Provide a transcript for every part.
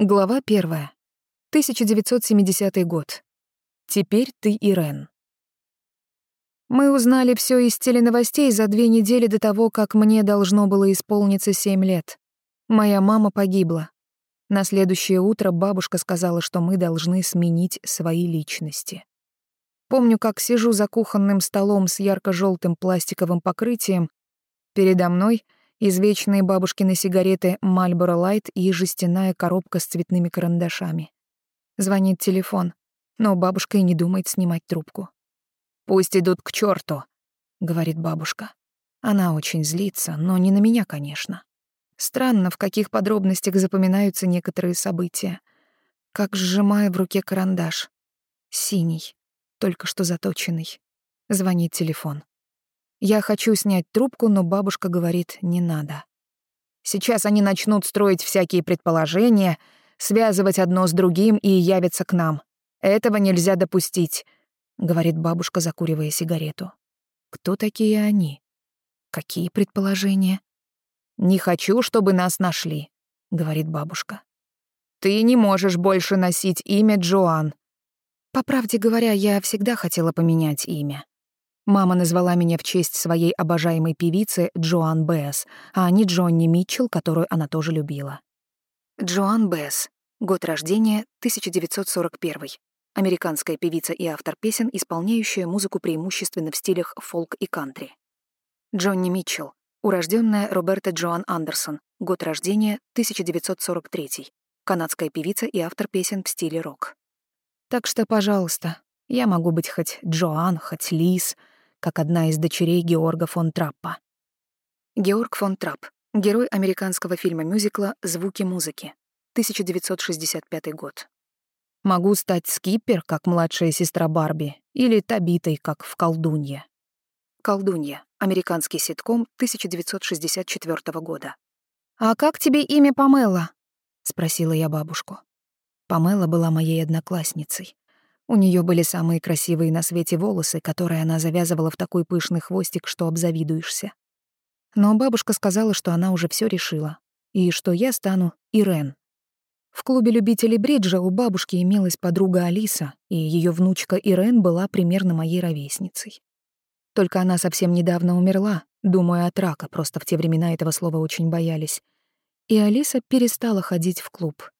Глава первая. 1970 год. Теперь ты Ирен. Мы узнали все из теленовостей за две недели до того, как мне должно было исполниться семь лет. Моя мама погибла. На следующее утро бабушка сказала, что мы должны сменить свои личности. Помню, как сижу за кухонным столом с ярко желтым пластиковым покрытием. Передо мной — извечные бабушкины сигареты Marlboro Light и жестяная коробка с цветными карандашами. Звонит телефон, но бабушка и не думает снимать трубку. «Пусть идут к черту, говорит бабушка. Она очень злится, но не на меня, конечно. Странно, в каких подробностях запоминаются некоторые события. Как сжимая в руке карандаш. Синий, только что заточенный. Звонит телефон. Я хочу снять трубку, но бабушка говорит, не надо. Сейчас они начнут строить всякие предположения, связывать одно с другим и явятся к нам. Этого нельзя допустить, говорит бабушка, закуривая сигарету. Кто такие они? Какие предположения? Не хочу, чтобы нас нашли, говорит бабушка. Ты не можешь больше носить имя Джоан. По правде говоря, я всегда хотела поменять имя. Мама назвала меня в честь своей обожаемой певицы Джоан Бэс, а не Джонни Митчелл, которую она тоже любила. Джоан Бэс. Год рождения 1941. Американская певица и автор песен, исполняющая музыку преимущественно в стилях фолк и кантри. Джонни Митчелл. Урожденная Роберта Джоан Андерсон. Год рождения 1943. Канадская певица и автор песен в стиле рок. Так что, пожалуйста, я могу быть хоть Джоан, хоть Лиз — как одна из дочерей Георга фон Траппа. Георг фон Трапп — герой американского фильма-мюзикла «Звуки музыки», 1965 год. Могу стать Скиппер, как младшая сестра Барби, или Табитой, как в «Колдунье». «Колдунья» — американский ситком 1964 года. «А как тебе имя Памела?» — спросила я бабушку. Памела была моей одноклассницей. У нее были самые красивые на свете волосы, которые она завязывала в такой пышный хвостик, что обзавидуешься. Но бабушка сказала, что она уже все решила, и что я стану Ирен. В клубе любителей бриджа у бабушки имелась подруга Алиса, и ее внучка Ирен была примерно моей ровесницей. Только она совсем недавно умерла, думаю, от рака, просто в те времена этого слова очень боялись. И Алиса перестала ходить в клуб.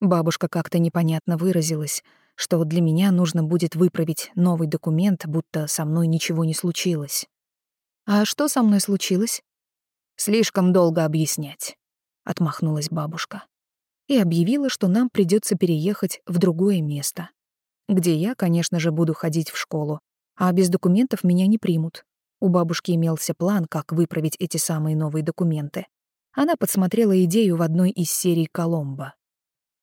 Бабушка как-то непонятно выразилась — что для меня нужно будет выправить новый документ, будто со мной ничего не случилось. А что со мной случилось? Слишком долго объяснять, отмахнулась бабушка и объявила, что нам придется переехать в другое место, где я, конечно же, буду ходить в школу, а без документов меня не примут. У бабушки имелся план, как выправить эти самые новые документы. Она подсмотрела идею в одной из серий «Коломбо».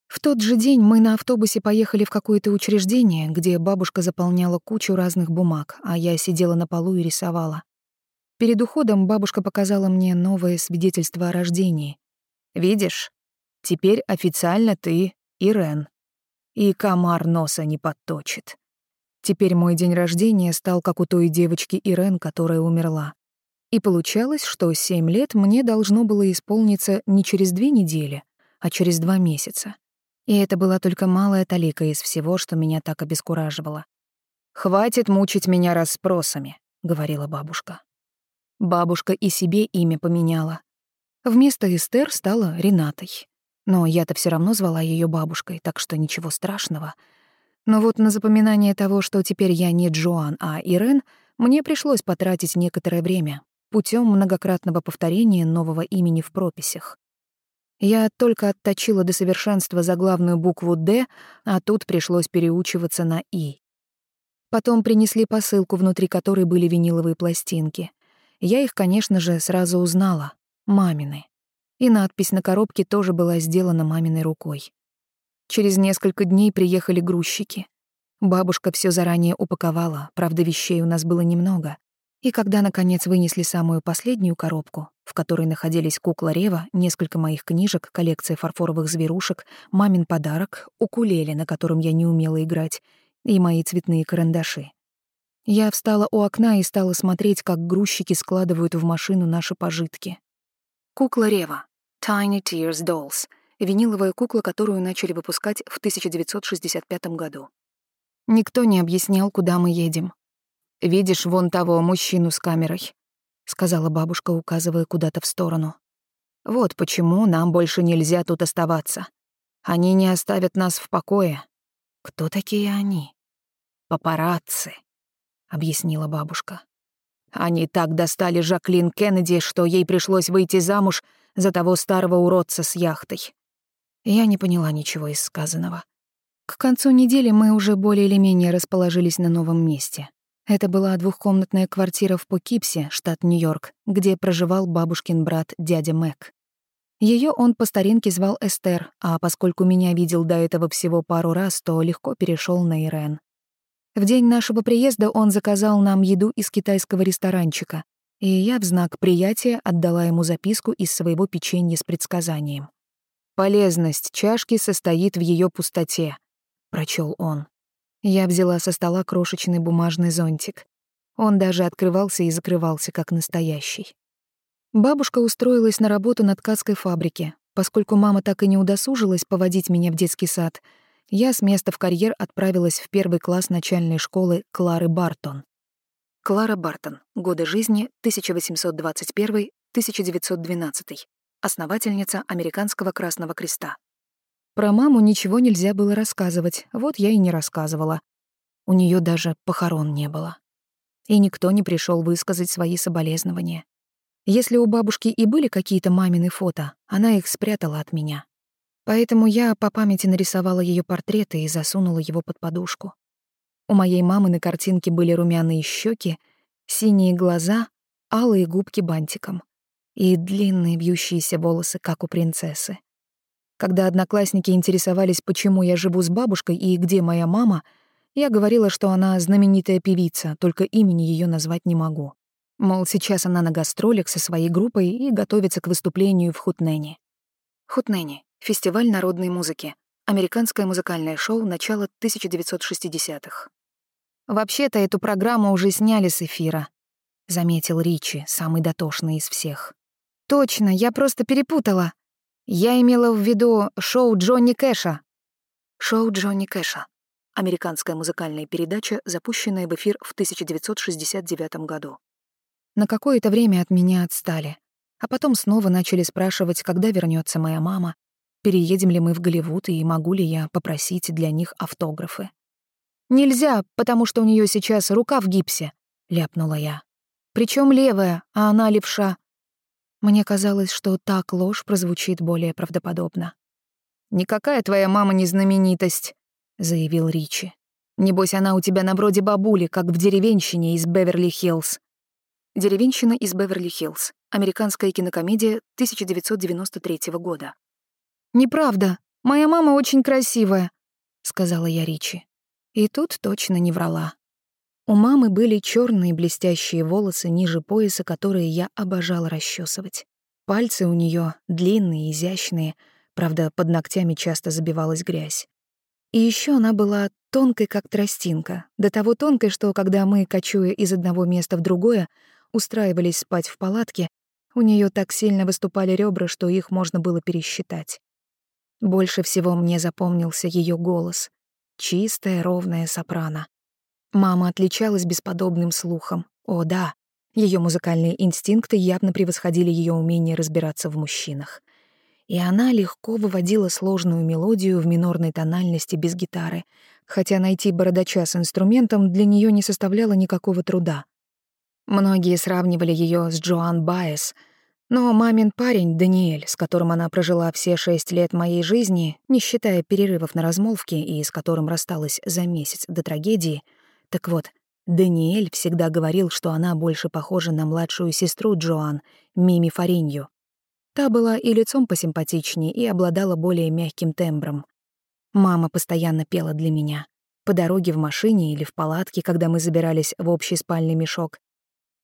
В тот же день мы на автобусе поехали в какое-то учреждение, где бабушка заполняла кучу разных бумаг, а я сидела на полу и рисовала. Перед уходом бабушка показала мне новое свидетельство о рождении. «Видишь, теперь официально ты Ирен. И комар носа не подточит. Теперь мой день рождения стал как у той девочки Ирен, которая умерла. И получалось, что семь лет мне должно было исполниться не через две недели, а через два месяца. И это была только малая талика из всего, что меня так обескураживало. «Хватит мучить меня расспросами», — говорила бабушка. Бабушка и себе имя поменяла. Вместо Эстер стала Ренатой. Но я-то все равно звала ее бабушкой, так что ничего страшного. Но вот на запоминание того, что теперь я не Джоан, а Ирен, мне пришлось потратить некоторое время путем многократного повторения нового имени в прописях. Я только отточила до совершенства заглавную букву «Д», а тут пришлось переучиваться на «И». Потом принесли посылку, внутри которой были виниловые пластинки. Я их, конечно же, сразу узнала. Мамины. И надпись на коробке тоже была сделана маминой рукой. Через несколько дней приехали грузчики. Бабушка все заранее упаковала, правда, вещей у нас было немного. И когда, наконец, вынесли самую последнюю коробку, в которой находились кукла Рева, несколько моих книжек, коллекция фарфоровых зверушек, мамин подарок, укулеле, на котором я не умела играть, и мои цветные карандаши. Я встала у окна и стала смотреть, как грузчики складывают в машину наши пожитки. Кукла Рева. Tiny Tears Dolls. виниловая кукла, которую начали выпускать в 1965 году. Никто не объяснял, куда мы едем. «Видишь вон того мужчину с камерой?» — сказала бабушка, указывая куда-то в сторону. «Вот почему нам больше нельзя тут оставаться. Они не оставят нас в покое». «Кто такие они?» «Папарацци», — объяснила бабушка. «Они так достали Жаклин Кеннеди, что ей пришлось выйти замуж за того старого уродца с яхтой». Я не поняла ничего из сказанного. К концу недели мы уже более или менее расположились на новом месте. Это была двухкомнатная квартира в Покипсе, штат Нью-Йорк, где проживал бабушкин брат дядя Мэг. Ее он по старинке звал Эстер, а поскольку меня видел до этого всего пару раз, то легко перешел на Ирен. В день нашего приезда он заказал нам еду из китайского ресторанчика, и я в знак приятия отдала ему записку из своего печенья с предсказанием. «Полезность чашки состоит в ее пустоте», — прочел он. Я взяла со стола крошечный бумажный зонтик. Он даже открывался и закрывался, как настоящий. Бабушка устроилась на работу на ткацкой фабрике. Поскольку мама так и не удосужилась поводить меня в детский сад, я с места в карьер отправилась в первый класс начальной школы Клары Бартон. Клара Бартон. Годы жизни 1821-1912. Основательница Американского Красного Креста. Про маму ничего нельзя было рассказывать, вот я и не рассказывала. У нее даже похорон не было. И никто не пришел высказать свои соболезнования. Если у бабушки и были какие-то мамины фото, она их спрятала от меня. Поэтому я по памяти нарисовала ее портреты и засунула его под подушку. У моей мамы на картинке были румяные щеки, синие глаза, алые губки бантиком и длинные вьющиеся волосы, как у принцессы. Когда одноклассники интересовались, почему я живу с бабушкой и где моя мама, я говорила, что она знаменитая певица, только имени ее назвать не могу. Мол, сейчас она на гастролях со своей группой и готовится к выступлению в Хутнене. Хутнене — фестиваль народной музыки, американское музыкальное шоу начала 1960-х. «Вообще-то эту программу уже сняли с эфира», — заметил Ричи, самый дотошный из всех. «Точно, я просто перепутала», я имела в виду шоу Джонни Кэша. Шоу Джонни Кэша. Американская музыкальная передача, запущенная в эфир в 1969 году. На какое-то время от меня отстали, а потом снова начали спрашивать, когда вернется моя мама, переедем ли мы в Голливуд и могу ли я попросить для них автографы. «Нельзя, потому что у нее сейчас рука в гипсе», — ляпнула я. Причем левая, а она левша. Мне казалось, что так ложь прозвучит более правдоподобно. «Никакая твоя мама не знаменитость», — заявил Ричи. «Небось, она у тебя на броде бабули, как в деревенщине из Беверли-Хиллз». «Деревенщина из Беверли-Хиллз» — американская кинокомедия 1993 года. «Неправда. Моя мама очень красивая», — сказала я Ричи. И тут точно не врала. У мамы были черные блестящие волосы ниже пояса, которые я обожала расчесывать. Пальцы у нее длинные, изящные, правда, под ногтями часто забивалась грязь. И еще она была тонкой, как тростинка, до того тонкой, что когда мы, кочуя из одного места в другое, устраивались спать в палатке, у нее так сильно выступали ребра, что их можно было пересчитать. Больше всего мне запомнился ее голос. Чистая, ровная сопрано. Мама отличалась бесподобным слухом. О, да, ее музыкальные инстинкты явно превосходили ее умение разбираться в мужчинах. И она легко выводила сложную мелодию в минорной тональности без гитары, хотя найти бородача с инструментом для нее не составляло никакого труда. Многие сравнивали ее с Джоан Байес, но мамин парень, Даниэль, с которым она прожила все шесть лет моей жизни, не считая перерывов на размолвки и с которым рассталась за месяц до трагедии — так вот, Даниэль всегда говорил, что она больше похожа на младшую сестру Джоан, Мими Фаринью. Та была и лицом посимпатичнее, и обладала более мягким тембром. Мама постоянно пела для меня. По дороге в машине или в палатке, когда мы забирались в общий спальный мешок.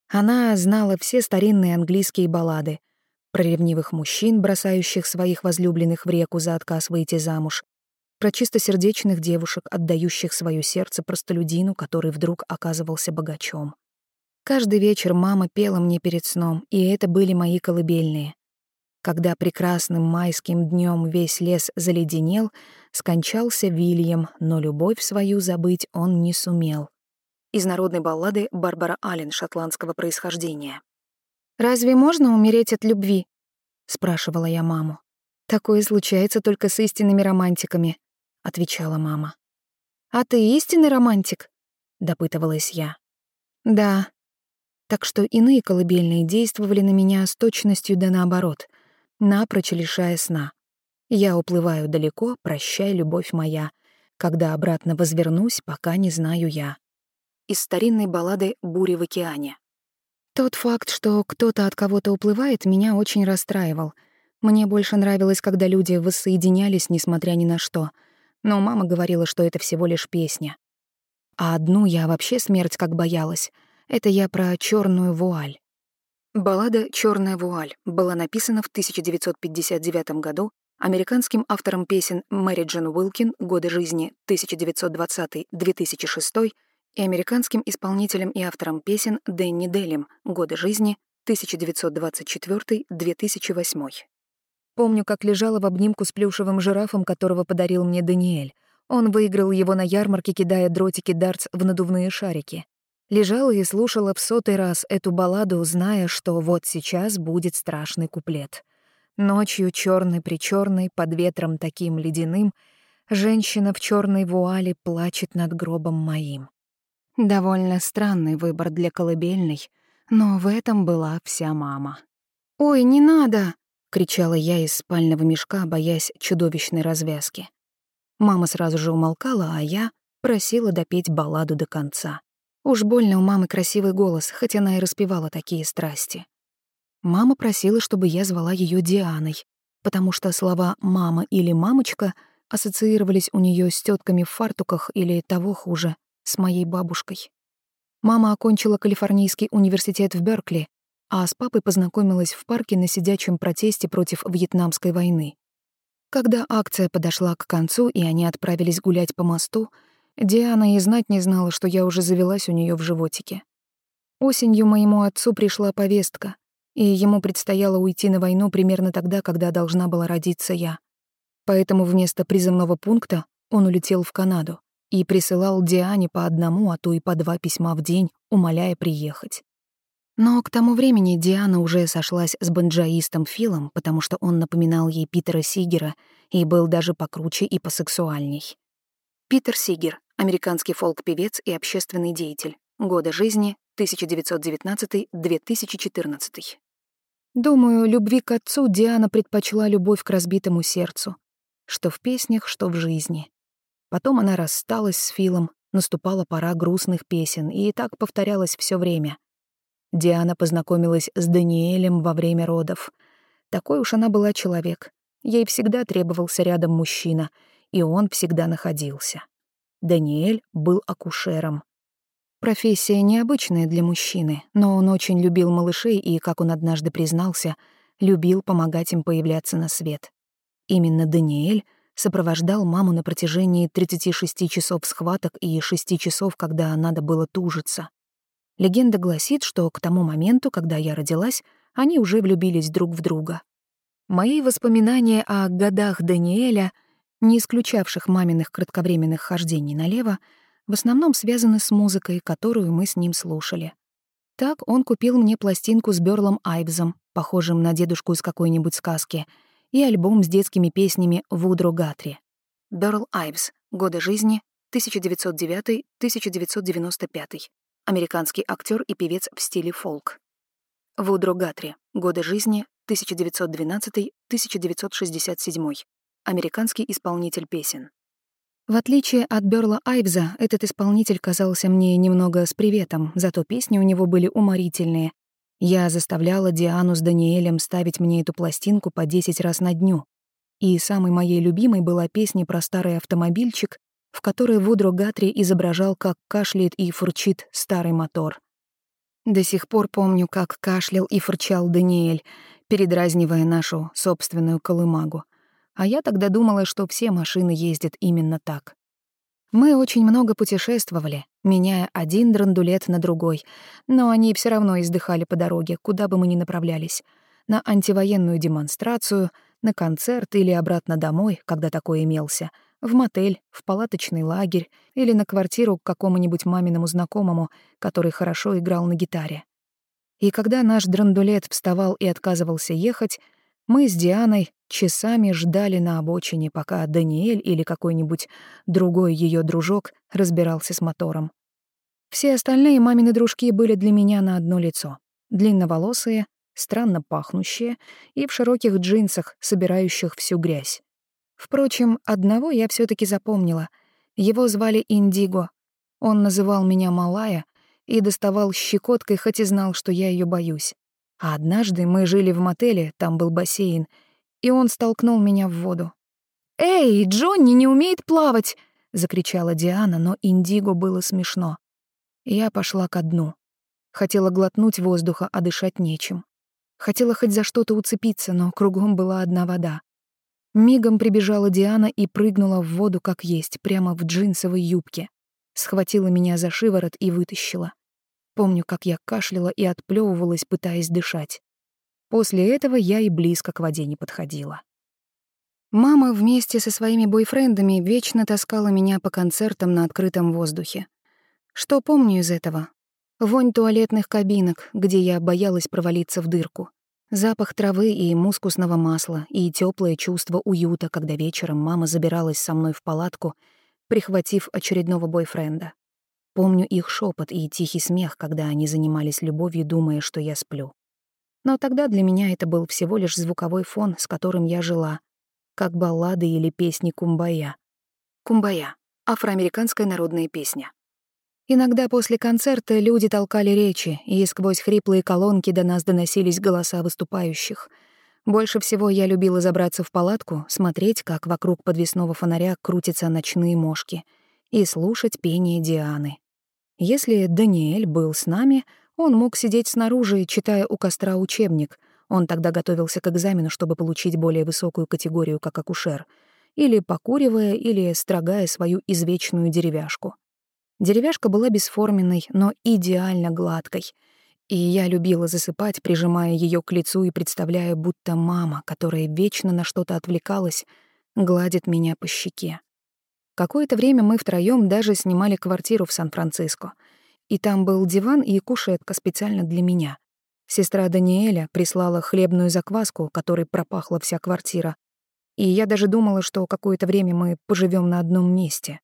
Она знала все старинные английские баллады про ревнивых мужчин, бросающих своих возлюбленных в реку за отказ выйти замуж, про чистосердечных девушек, отдающих свое сердце простолюдину, который вдруг оказывался богачом. Каждый вечер мама пела мне перед сном, и это были мои колыбельные. Когда прекрасным майским днем весь лес заледенел, скончался Вильям, но любовь свою забыть он не сумел. Из народной баллады Барбара Аллен шотландского происхождения. «Разве можно умереть от любви?» — спрашивала я маму. «Такое случается только с истинными романтиками», — отвечала мама. «А ты истинный романтик?» — допытывалась я. «Да». Так что иные колыбельные действовали на меня с точностью да наоборот, напрочь лишая сна. Я уплываю далеко, прощай, любовь моя, когда обратно возвернусь, пока не знаю я. Из старинной баллады «Бури в океане». Тот факт, что кто-то от кого-то уплывает, меня очень расстраивал. Мне больше нравилось, когда люди воссоединялись, несмотря ни на что. Но мама говорила, что это всего лишь песня. А одну я вообще смерть как боялась. Это я про черную вуаль. Баллада «Черная вуаль» была написана в 1959 году американским автором песен Мэри Джон Уилкин «Годы жизни 1920-2006» и американским исполнителем и автором песен Дэнни Делем «Годы жизни 1924-2008». Помню, как лежала в обнимку с плюшевым жирафом, которого подарил мне Даниэль. Он выиграл его на ярмарке, кидая дротики дартс в надувные шарики. Лежала и слушала в сотый раз эту балладу, зная, что вот сейчас будет страшный куплет. Ночью черный причерный, под ветром таким ледяным, женщина в черной вуале плачет над гробом моим. Довольно странный выбор для колыбельной, но в этом была вся мама. «Ой, не надо!» — кричала я из спального мешка, боясь чудовищной развязки. Мама сразу же умолкала, а я просила допеть балладу до конца. Уж больно у мамы красивый голос, хоть она и распевала такие страсти. Мама просила, чтобы я звала ее Дианой, потому что слова «мама» или «мамочка» ассоциировались у нее с тетками в фартуках или, того хуже, с моей бабушкой. Мама окончила Калифорнийский университет в Беркли, а с папой познакомилась в парке на сидячем протесте против Вьетнамской войны. Когда акция подошла к концу, и они отправились гулять по мосту, Диана и знать не знала, что я уже завелась у нее в животике. Осенью моему отцу пришла повестка, и ему предстояло уйти на войну примерно тогда, когда должна была родиться я. Поэтому вместо призывного пункта он улетел в Канаду и присылал Диане по одному, а то и по два письма в день, умоляя приехать. Но к тому времени Диана уже сошлась с банджаистом Филом, потому что он напоминал ей Питера Сигера и был даже покруче и посексуальней. Питер Сигер — американский фолк-певец и общественный деятель. Годы жизни 1919-2014. Думаю, любви к отцу Диана предпочла любовь к разбитому сердцу, что в песнях, что в жизни. Потом она рассталась с Филом, наступала пора грустных песен, и так повторялось все время. Диана познакомилась с Даниэлем во время родов. Такой уж она была человек. Ей всегда требовался рядом мужчина, и он всегда находился. Даниэль был акушером. Профессия необычная для мужчины, но он очень любил малышей и, как он однажды признался, любил помогать им появляться на свет. Именно Даниэль сопровождал маму на протяжении 36 часов схваток и 6 часов, когда надо было тужиться. Легенда гласит, что к тому моменту, когда я родилась, они уже влюбились друг в друга. Мои воспоминания о годах Даниэля, не исключавших маминых кратковременных хождений налево, в основном связаны с музыкой, которую мы с ним слушали. Так он купил мне пластинку с Бёрлом Айвзом, похожим на дедушку из какой-нибудь сказки — и альбом с детскими песнями Вудро Гатри. Берл Айвс. Годы жизни 1909-1995. Американский актер и певец в стиле фолк. Вудро Гатри. Годы жизни 1912-1967. Американский исполнитель песен. В отличие от Бёрла Айвза, этот исполнитель казался мне немного с приветом, зато песни у него были уморительные, я заставляла Диану с Даниэлем ставить мне эту пластинку по 10 раз на дню. И самой моей любимой была песня про старый автомобильчик, в которой Вудро Гатри изображал, как кашляет и фурчит старый мотор. До сих пор помню, как кашлял и фурчал Даниэль, передразнивая нашу собственную колымагу. А я тогда думала, что все машины ездят именно так. Мы очень много путешествовали, меняя один драндулет на другой, но они все равно издыхали по дороге, куда бы мы ни направлялись. на антивоенную демонстрацию, на концерт или обратно домой, когда такой имелся, в мотель, в палаточный лагерь или на квартиру к какому-нибудь маминому знакомому, который хорошо играл на гитаре. И когда наш драндулет вставал и отказывался ехать, мы с Дианой часами ждали на обочине, пока Даниэль или какой-нибудь другой ее дружок разбирался с мотором. Все остальные мамины дружки были для меня на одно лицо. Длинноволосые, странно пахнущие и в широких джинсах, собирающих всю грязь. Впрочем, одного я все таки запомнила. Его звали Индиго. Он называл меня Малая и доставал щекоткой, хоть и знал, что я ее боюсь. А однажды мы жили в мотеле, там был бассейн, и он столкнул меня в воду. «Эй, Джонни не умеет плавать!» — закричала Диана, но Индиго было смешно. Я пошла ко дну. Хотела глотнуть воздуха, а дышать нечем. Хотела хоть за что-то уцепиться, но кругом была одна вода. Мигом прибежала Диана и прыгнула в воду как есть, прямо в джинсовой юбке. Схватила меня за шиворот и вытащила. Помню, как я кашляла и отплёвывалась, пытаясь дышать. После этого я и близко к воде не подходила. Мама вместе со своими бойфрендами вечно таскала меня по концертам на открытом воздухе. Что помню из этого? Вонь туалетных кабинок, где я боялась провалиться в дырку. Запах травы и мускусного масла, и теплое чувство уюта, когда вечером мама забиралась со мной в палатку, прихватив очередного бойфренда. Помню их шепот и тихий смех, когда они занимались любовью, думая, что я сплю. Но тогда для меня это был всего лишь звуковой фон, с которым я жила, как баллады или песни кумбая. Кумбая — афроамериканская народная песня. Иногда после концерта люди толкали речи, и сквозь хриплые колонки до нас доносились голоса выступающих. Больше всего я любила забраться в палатку, смотреть, как вокруг подвесного фонаря крутятся ночные мошки, и слушать пение Дианы. Если Даниэль был с нами, он мог сидеть снаружи, читая у костра учебник. Он тогда готовился к экзамену, чтобы получить более высокую категорию как акушер. Или покуривая, или строгая свою извечную деревяшку. Деревяшка была бесформенной, но идеально гладкой. И я любила засыпать, прижимая ее к лицу и представляя, будто мама, которая вечно на что-то отвлекалась, гладит меня по щеке. Какое-то время мы втроём даже снимали квартиру в Сан-Франциско. И там был диван и кушетка специально для меня. Сестра Даниэля прислала хлебную закваску, которой пропахла вся квартира. И я даже думала, что какое-то время мы поживём на одном месте.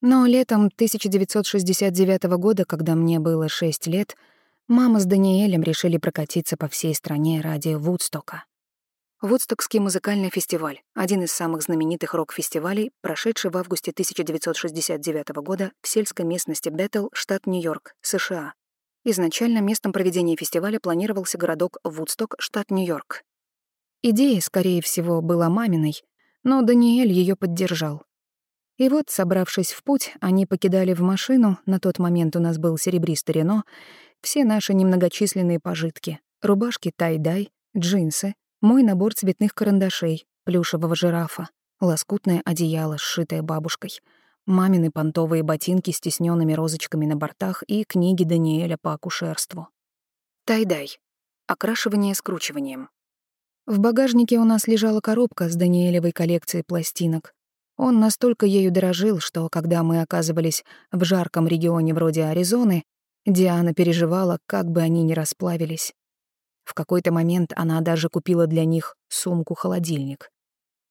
Но летом 1969 года, когда мне было 6 лет, мама с Даниэлем решили прокатиться по всей стране ради Вудстока. Вудстокский музыкальный фестиваль — один из самых знаменитых рок-фестивалей, прошедший в августе 1969 года в сельской местности Беттл, штат Нью-Йорк, США. Изначально местом проведения фестиваля планировался городок Вудсток, штат Нью-Йорк. Идея, скорее всего, была маминой, но Даниэль ее поддержал. И вот, собравшись в путь, они покидали в машину, на тот момент у нас был серебристый Рено, все наши немногочисленные пожитки — рубашки тай-дай, джинсы, мой набор цветных карандашей, плюшевого жирафа, лоскутное одеяло, сшитое бабушкой, мамины понтовые ботинки с тиснёнными розочками на бортах и книги Даниэля по акушерству. Тайдай. Окрашивание скручиванием. В багажнике у нас лежала коробка с Даниэлевой коллекцией пластинок. Он настолько ею дорожил, что когда мы оказывались в жарком регионе вроде Аризоны, Диана переживала, как бы они ни расплавились. В какой-то момент она даже купила для них сумку-холодильник.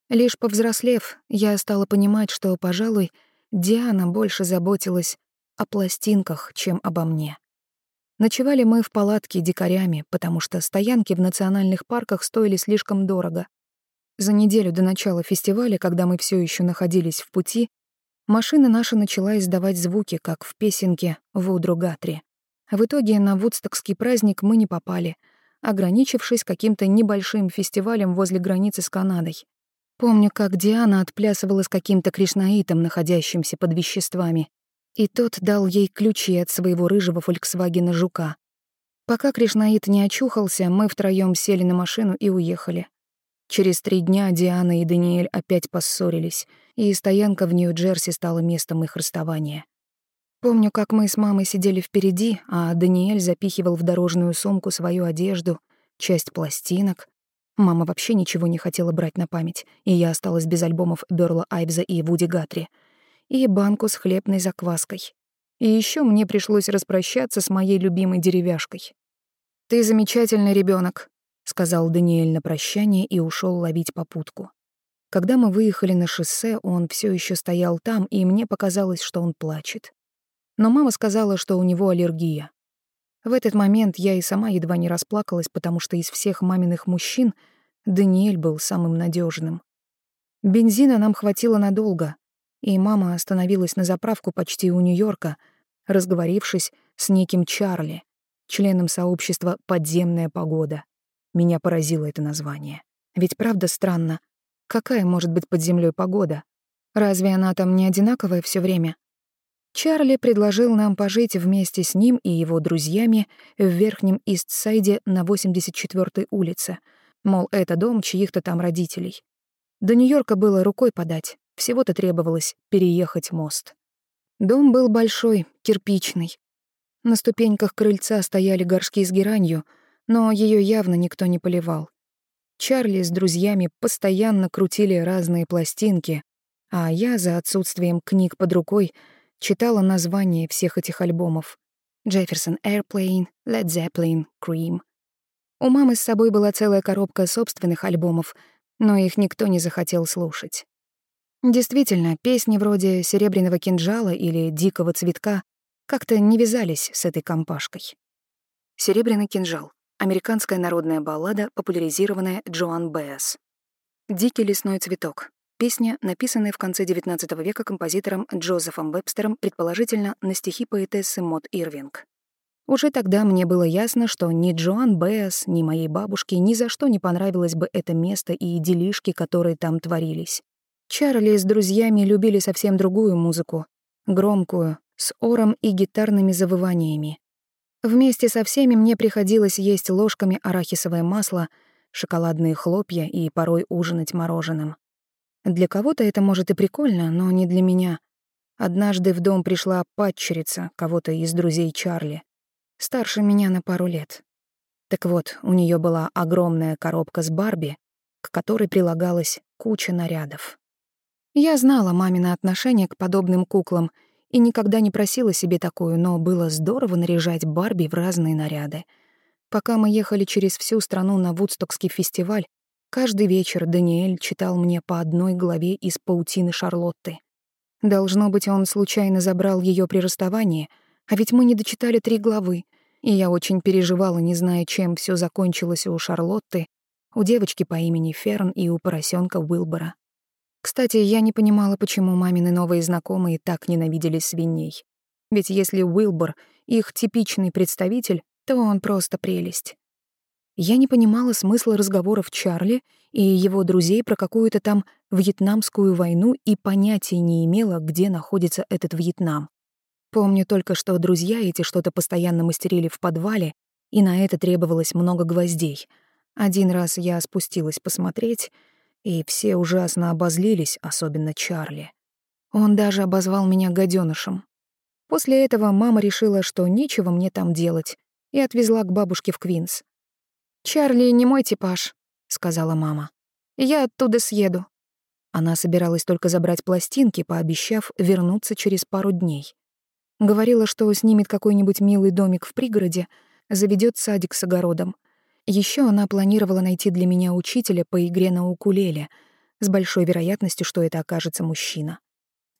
Лишь повзрослев, я стала понимать, что, пожалуй, Диана больше заботилась о пластинках, чем обо мне. Ночевали мы в палатке дикарями, потому что стоянки в национальных парках стоили слишком дорого. За неделю до начала фестиваля, когда мы все еще находились в пути, машина наша начала издавать звуки, как в песенке «Вудру Гатри». В итоге на Вудстокский праздник мы не попали — ограничившись каким-то небольшим фестивалем возле границы с Канадой. Помню, как Диана отплясывала с каким-то кришнаитом, находящимся под веществами, и тот дал ей ключи от своего рыжего «Фольксвагена Жука». Пока кришнаит не очухался, мы втроём сели на машину и уехали. Через три дня Диана и Даниэль опять поссорились, и стоянка в Нью-Джерси стала местом их расставания. Помню, как мы с мамой сидели впереди, а Даниэль запихивал в дорожную сумку свою одежду, часть пластинок. Мама вообще ничего не хотела брать на память, и я осталась без альбомов Бёрла Айвза и Вуди Гатри. И банку с хлебной закваской. И еще мне пришлось распрощаться с моей любимой деревяшкой. «Ты замечательный ребенок, сказал Даниэль на прощание и ушел ловить попутку. Когда мы выехали на шоссе, он все еще стоял там, и мне показалось, что он плачет. Но мама сказала, что у него аллергия. В этот момент я и сама едва не расплакалась, потому что из всех маминых мужчин Даниэль был самым надежным. Бензина нам хватило надолго, и мама остановилась на заправку почти у Нью-Йорка, разговорившись с неким Чарли, членом сообщества «Подземная погода». Меня поразило это название. Ведь правда странно. Какая может быть под землей погода? Разве она там не одинаковая все время? Чарли предложил нам пожить вместе с ним и его друзьями в Верхнем Истсайде на 84-й улице. Мол, это дом чьих-то там родителей. До Нью-Йорка было рукой подать. Всего-то требовалось переехать мост. Дом был большой, кирпичный. На ступеньках крыльца стояли горшки с геранью, но ее явно никто не поливал. Чарли с друзьями постоянно крутили разные пластинки, а я за отсутствием книг под рукой читала названия всех этих альбомов. Jefferson Airplane, Led Zeppelin, Cream. У мамы с собой была целая коробка собственных альбомов, но их никто не захотел слушать. Действительно, песни вроде «Серебряного кинжала» или «Дикого цветка» как-то не вязались с этой компашкой. «Серебряный кинжал» — американская народная баллада, популяризированная Джоан Бэс. «Дикий лесной цветок» Песня, написанная в конце XIX века композитором Джозефом Вебстером, предположительно, на стихи поэтессы Мот Ирвинг. Уже тогда мне было ясно, что ни Джоан Бэс, ни моей бабушке ни за что не понравилось бы это место и делишки, которые там творились. Чарли с друзьями любили совсем другую музыку, громкую, с ором и гитарными завываниями. Вместе со всеми мне приходилось есть ложками арахисовое масло, шоколадные хлопья и порой ужинать мороженым. Для кого-то это может и прикольно, но не для меня. Однажды в дом пришла падчерица кого-то из друзей Чарли, старше меня на пару лет. Так вот, у нее была огромная коробка с Барби, к которой прилагалась куча нарядов. Я знала мамино отношение к подобным куклам и никогда не просила себе такую, но было здорово наряжать Барби в разные наряды. Пока мы ехали через всю страну на Вудстокский фестиваль, Каждый вечер Даниэль читал мне по одной главе из «Паутины Шарлотты». Должно быть, он случайно забрал ее при расставании, а ведь мы не дочитали три главы, и я очень переживала, не зная, чем все закончилось у Шарлотты, у девочки по имени Ферн и у поросенка Уилбора. Кстати, я не понимала, почему мамины новые знакомые так ненавидели свиней. Ведь если Уилбор — их типичный представитель, то он просто прелесть. Я не понимала смысла разговоров Чарли и его друзей про какую-то там Вьетнамскую войну и понятия не имела, где находится этот Вьетнам. Помню только, что друзья эти что-то постоянно мастерили в подвале, и на это требовалось много гвоздей. Один раз я спустилась посмотреть, и все ужасно обозлились, особенно Чарли. Он даже обозвал меня гаденышем. После этого мама решила, что нечего мне там делать, и отвезла к бабушке в Квинс. «Чарли не мой типаж», — сказала мама. «Я оттуда съеду». Она собиралась только забрать пластинки, пообещав вернуться через пару дней. Говорила, что снимет какой-нибудь милый домик в пригороде, заведет садик с огородом. Еще она планировала найти для меня учителя по игре на укулеле, с большой вероятностью, что это окажется мужчина.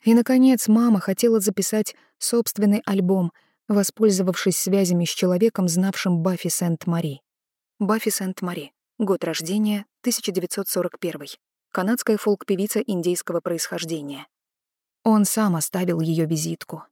И, наконец, мама хотела записать собственный альбом, воспользовавшись связями с человеком, знавшим Баффи Сент-Мари. Баффи Сент-Мари. Год рождения 1941. Канадская фолк-певица индейского происхождения. Он сам оставил ее визитку.